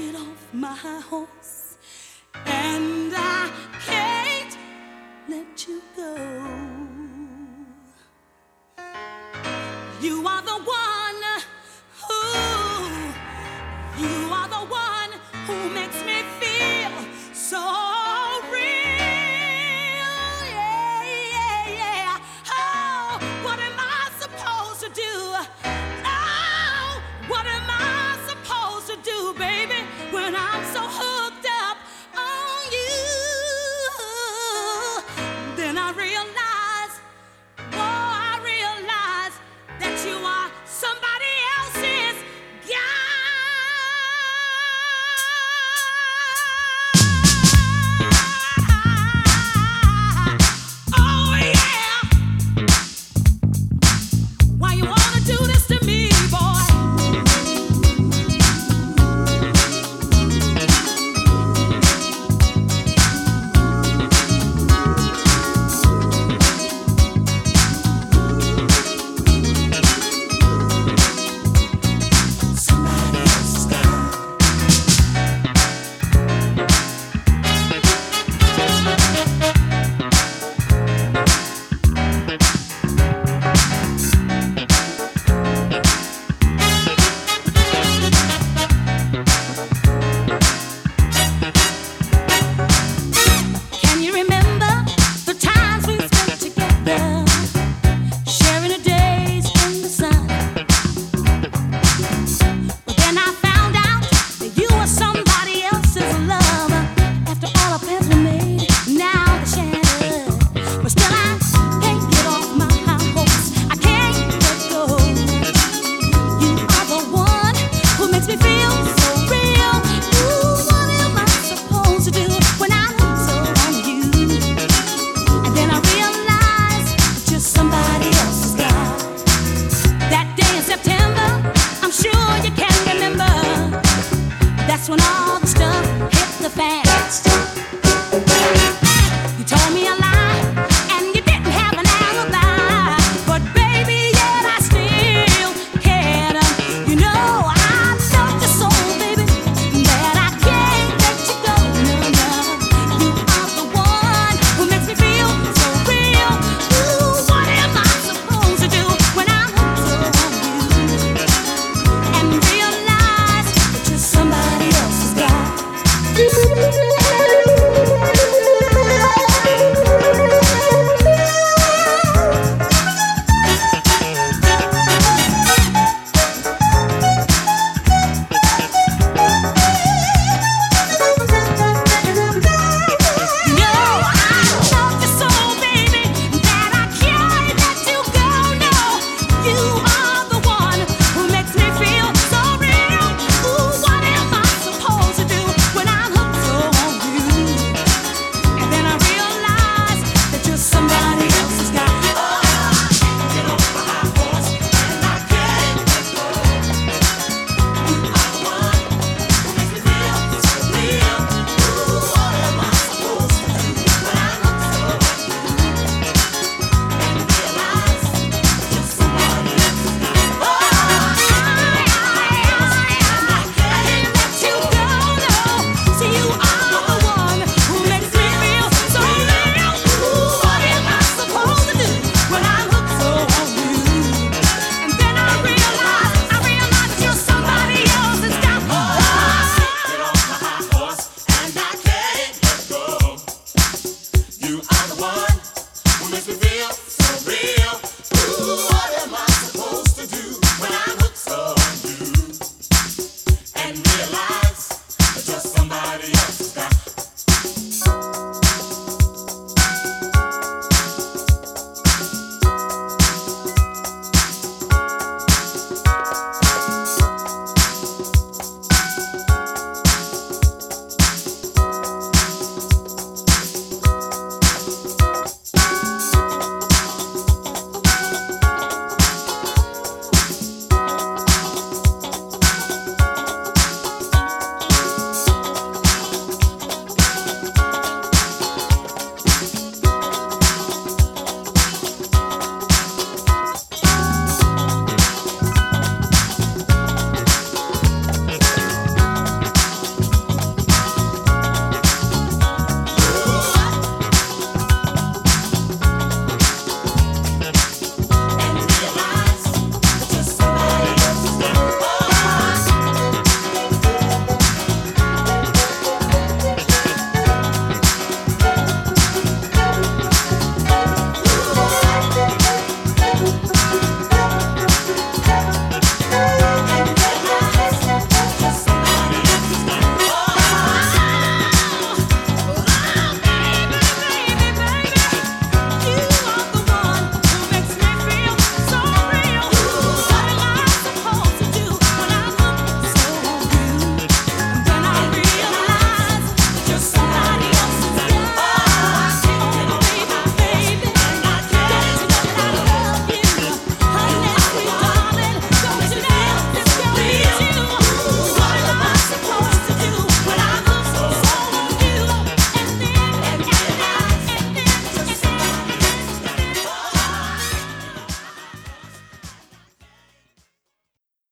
get off my horse,